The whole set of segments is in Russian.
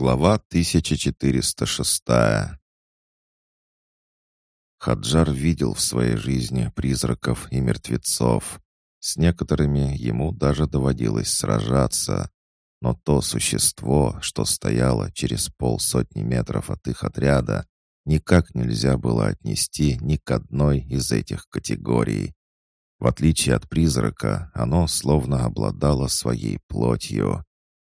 Глава 1406 Хаджар видел в своей жизни призраков и мертвецов. С некоторыми ему даже доводилось сражаться. Но то существо, что стояло через полсотни метров от их отряда, никак нельзя было отнести ни к одной из этих категорий. В отличие от призрака, оно словно обладало своей плотью.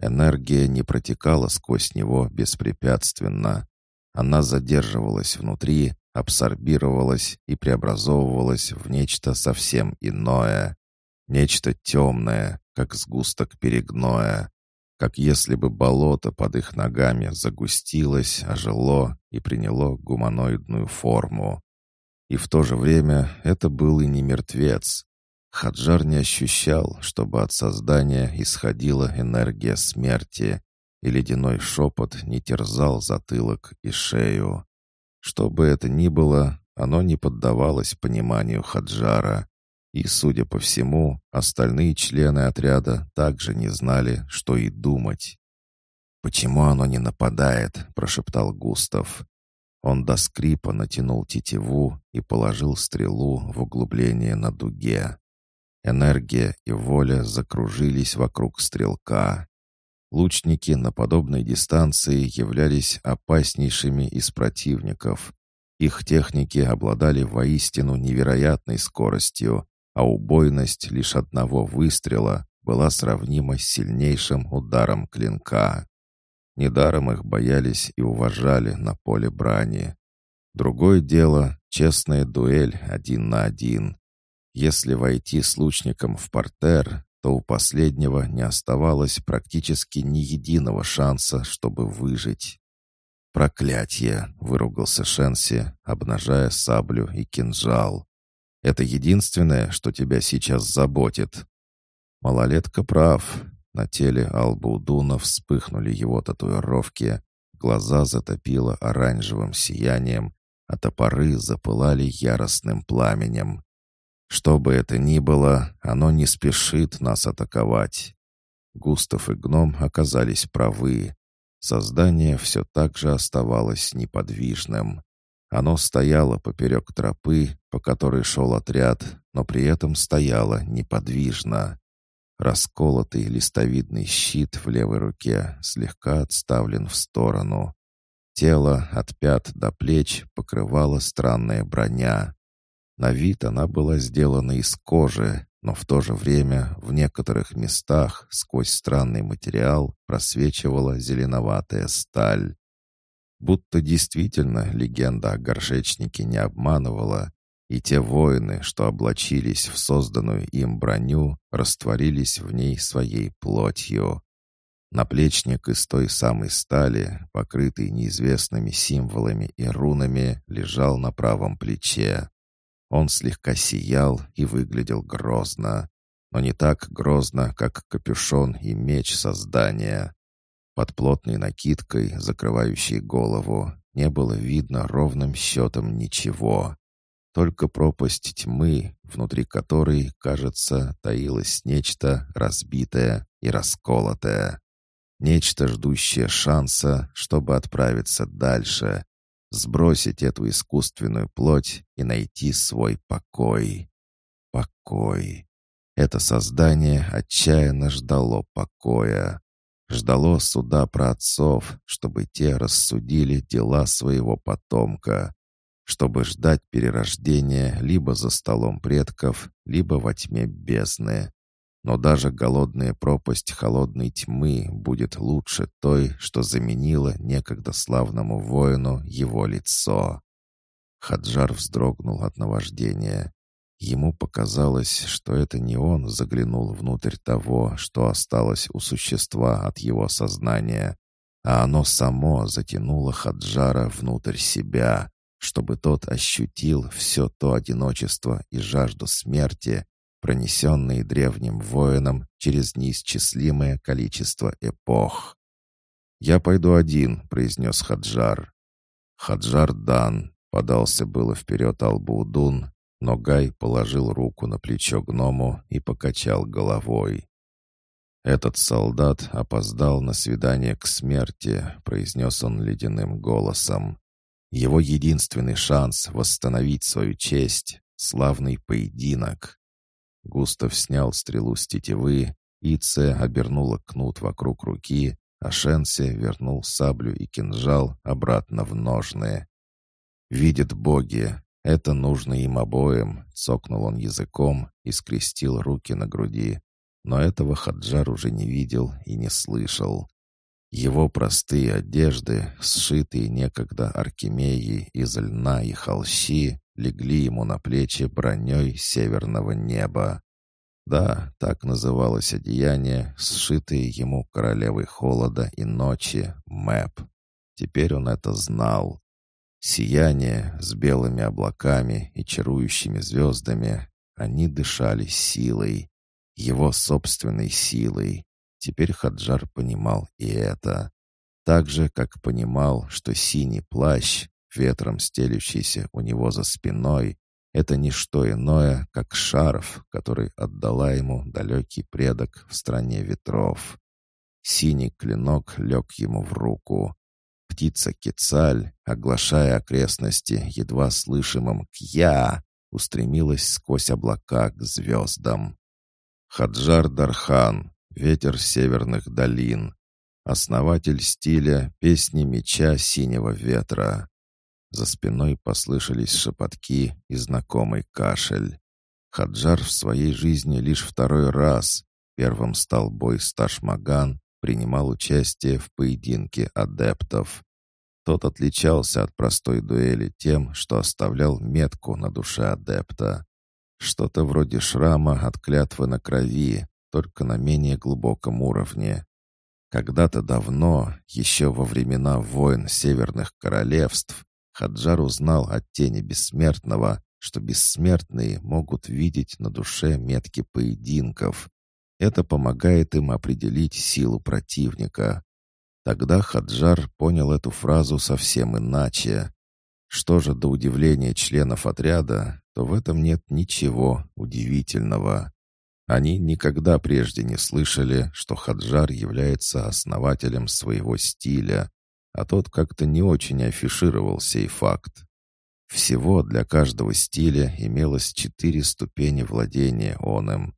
Энергия не протекала сквозь него беспрепятственно. Она задерживалась внутри, абсорбировалась и преобразовывалась в нечто совсем иное. Нечто темное, как сгусток перегноя. Как если бы болото под их ногами загустилось, ожило и приняло гуманоидную форму. И в то же время это был и не мертвец, Хаджар не ощущал, чтобы от создания исходила энергия смерти, и ледяной шепот не терзал затылок и шею. Что бы это ни было, оно не поддавалось пониманию Хаджара, и, судя по всему, остальные члены отряда также не знали, что и думать. «Почему оно не нападает?» — прошептал Густав. Он до скрипа натянул тетиву и положил стрелу в углубление на дуге. Энергия и воля закружились вокруг стрелка. Лучники на подобной дистанции являлись опаснейшими из противников. Их техники обладали воистину невероятной скоростью, а убойность лишь одного выстрела была сравнима с сильнейшим ударом клинка. Недаром их боялись и уважали на поле брани. Другое дело — честная дуэль один на один. Если войти с лучником в портер, то у последнего не оставалось практически ни единого шанса, чтобы выжить. «Проклятье!» — выругался Шенси, обнажая саблю и кинжал. «Это единственное, что тебя сейчас заботит». Малолетка прав. На теле Албаудуна вспыхнули его татуировки, глаза затопило оранжевым сиянием, а топоры запылали яростным пламенем. Что бы это ни было, оно не спешит нас атаковать. Густав и гном оказались правы. Создание все так же оставалось неподвижным. Оно стояло поперек тропы, по которой шел отряд, но при этом стояло неподвижно. Расколотый листовидный щит в левой руке слегка отставлен в сторону. Тело от пят до плеч покрывала странная броня. На вид она была сделана из кожи, но в то же время в некоторых местах сквозь странный материал просвечивала зеленоватая сталь. Будто действительно легенда о горшечнике не обманывала, и те воины, что облачились в созданную им броню, растворились в ней своей плотью. Наплечник из той самой стали, покрытый неизвестными символами и рунами, лежал на правом плече. Он слегка сиял и выглядел грозно, но не так грозно, как капюшон и меч создания. Под плотной накидкой, закрывающей голову, не было видно ровным счетом ничего. Только пропасть тьмы, внутри которой, кажется, таилось нечто разбитое и расколотое. Нечто, ждущее шанса, чтобы отправиться дальше, сбросить эту искусственную плоть и найти свой покой. Покой. Это создание отчаянно ждало покоя. Ждало суда про отцов, чтобы те рассудили дела своего потомка, чтобы ждать перерождения либо за столом предков, либо во тьме бездны. Но даже голодная пропасть холодной тьмы будет лучше той, что заменила некогда славному воину его лицо. Хаджар вздрогнул от наваждения. Ему показалось, что это не он заглянул внутрь того, что осталось у существа от его сознания, а оно само затянуло Хаджара внутрь себя, чтобы тот ощутил все то одиночество и жажду смерти, пронесенные древним воином через неисчислимое количество эпох. «Я пойду один», — произнес Хаджар. Хаджар Дан подался было вперед Албуудун, но Гай положил руку на плечо гному и покачал головой. «Этот солдат опоздал на свидание к смерти», — произнес он ледяным голосом. «Его единственный шанс восстановить свою честь — славный поединок». Густав снял стрелу с тетивы, Ице обернула кнут вокруг руки, а Шенси вернул саблю и кинжал обратно в ножны. «Видят боги, это нужно им обоим», — цокнул он языком и скрестил руки на груди. Но этого Хаджар уже не видел и не слышал. Его простые одежды, сшитые некогда Аркемией из льна и холщи, легли ему на плечи броней северного неба. Да, так называлось одеяние, сшитое ему королевой холода и ночи, Мэп. Теперь он это знал. Сияние с белыми облаками и чарующими звездами, они дышали силой, его собственной силой. Теперь Хаджар понимал и это. Так же, как понимал, что синий плащ, ветром стелющийся у него за спиной, это не что иное, как шарф, который отдала ему далекий предок в стране ветров. Синий клинок лег ему в руку. Птица Кецаль, оглашая окрестности едва слышимым «Кья», устремилась сквозь облака к звездам. Хаджар Дархан, ветер северных долин, основатель стиля «Песни меча синего ветра». За спиной послышались шепотки и знакомый кашель. Хаджар в своей жизни лишь второй раз, первым стал бой с Ташмаган, принимал участие в поединке адептов. Тот отличался от простой дуэли тем, что оставлял метку на душе адепта. Что-то вроде шрама от клятвы на крови, только на менее глубоком уровне. Когда-то давно, еще во времена войн Северных Королевств, Хаджар узнал от тени бессмертного, что бессмертные могут видеть на душе метки поединков. Это помогает им определить силу противника. Тогда Хаджар понял эту фразу совсем иначе. Что же до удивления членов отряда, то в этом нет ничего удивительного. Они никогда прежде не слышали, что Хаджар является основателем своего стиля, а тот как-то не очень афишировал сей факт. Всего для каждого стиля имелось четыре ступени владения он им.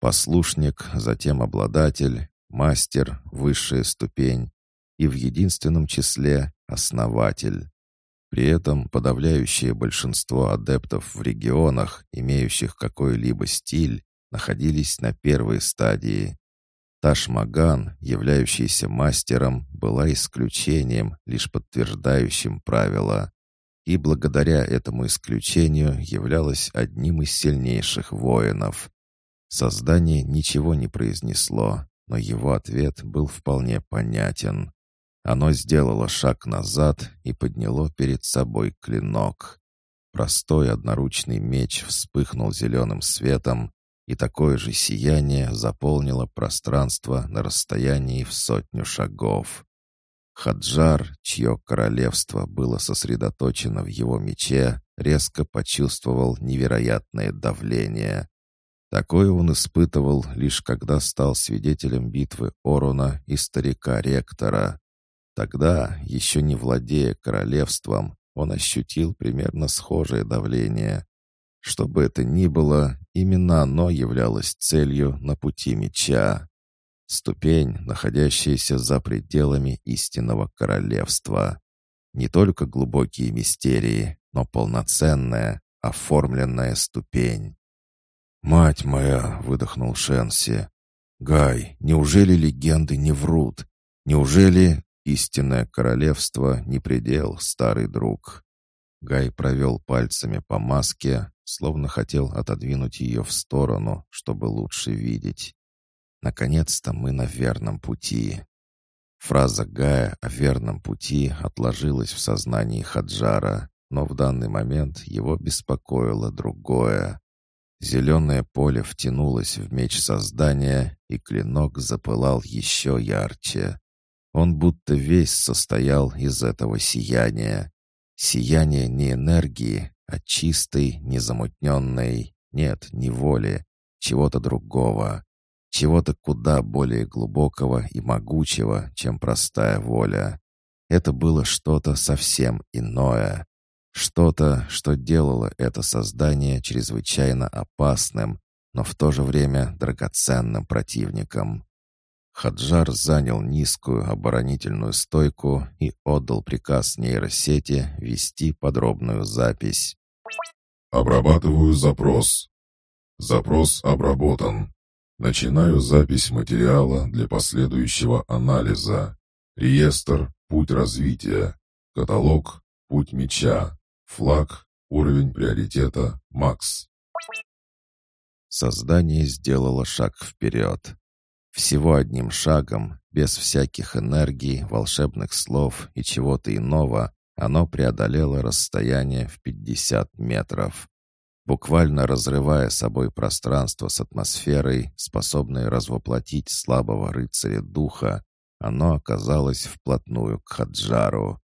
Послушник, затем обладатель, мастер, высшая ступень и в единственном числе основатель. При этом подавляющее большинство адептов в регионах, имеющих какой-либо стиль, находились на первой стадии. Ташмаган, являющийся мастером, была исключением, лишь подтверждающим правило. И благодаря этому исключению являлась одним из сильнейших воинов. Создание ничего не произнесло, но его ответ был вполне понятен. Оно сделало шаг назад и подняло перед собой клинок. Простой одноручный меч вспыхнул зеленым светом, и такое же сияние заполнило пространство на расстоянии в сотню шагов. Хаджар, чье королевство было сосредоточено в его мече, резко почувствовал невероятное давление. Такое он испытывал лишь когда стал свидетелем битвы Оруна и старика-ректора. Тогда, еще не владея королевством, он ощутил примерно схожее давление. Что бы это ни было, именно оно являлось целью на пути меча. Ступень, находящаяся за пределами истинного королевства. Не только глубокие мистерии, но полноценная, оформленная ступень. «Мать моя!» — выдохнул Шенси. «Гай, неужели легенды не врут? Неужели истинное королевство не предел, старый друг?» Гай провел пальцами по маске, словно хотел отодвинуть ее в сторону, чтобы лучше видеть. «Наконец-то мы на верном пути». Фраза Гая о верном пути отложилась в сознании Хаджара, но в данный момент его беспокоило другое. Зеленое поле втянулось в меч создания, и клинок запылал еще ярче. Он будто весь состоял из этого сияния. Сияние не энергии, а чистой, незамутненной, нет, не воли, чего-то другого. чего-то куда более глубокого и могучего, чем простая воля. Это было что-то совсем иное. Что-то, что делало это создание чрезвычайно опасным, но в то же время драгоценным противником. Хаджар занял низкую оборонительную стойку и отдал приказ нейросети вести подробную запись. «Обрабатываю запрос. Запрос обработан. Начинаю запись материала для последующего анализа. Реестр «Путь развития». Каталог «Путь меча». Флаг «Уровень приоритета Макс». Создание сделало шаг вперед. Всего одним шагом, без всяких энергий, волшебных слов и чего-то иного, оно преодолело расстояние в 50 метров. Буквально разрывая собой пространство с атмосферой, способной развоплотить слабого рыцаря духа, оно оказалось вплотную к Хаджару.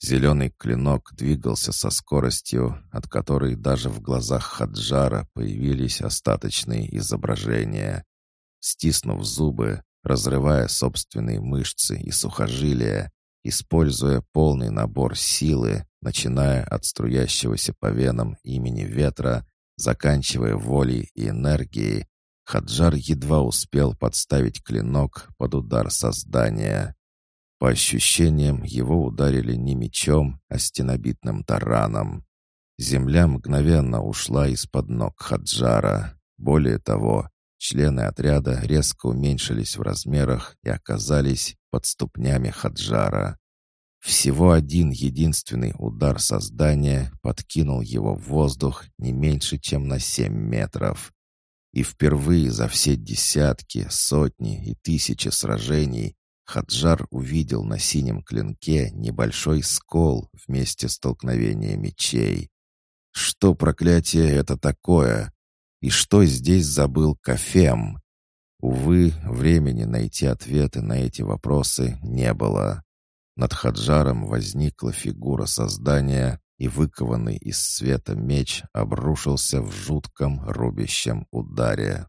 Зеленый клинок двигался со скоростью, от которой даже в глазах Хаджара появились остаточные изображения. Стиснув зубы, разрывая собственные мышцы и сухожилия, используя полный набор силы, начиная от струящегося по венам имени ветра, заканчивая волей и энергией, Хаджар едва успел подставить клинок под удар создания. По ощущениям, его ударили не мечом, а стенобитным тараном. Земля мгновенно ушла из-под ног Хаджара. Более того, члены отряда резко уменьшились в размерах и оказались под ступнями Хаджара. Всего один единственный удар создания подкинул его в воздух не меньше, чем на семь метров. И впервые за все десятки, сотни и тысячи сражений Хаджар увидел на синем клинке небольшой скол в месте столкновения мечей. Что проклятие это такое? И что здесь забыл Кафем? Увы, времени найти ответы на эти вопросы не было. Над Хаджаром возникла фигура создания, и выкованный из света меч обрушился в жутком рубящем ударе.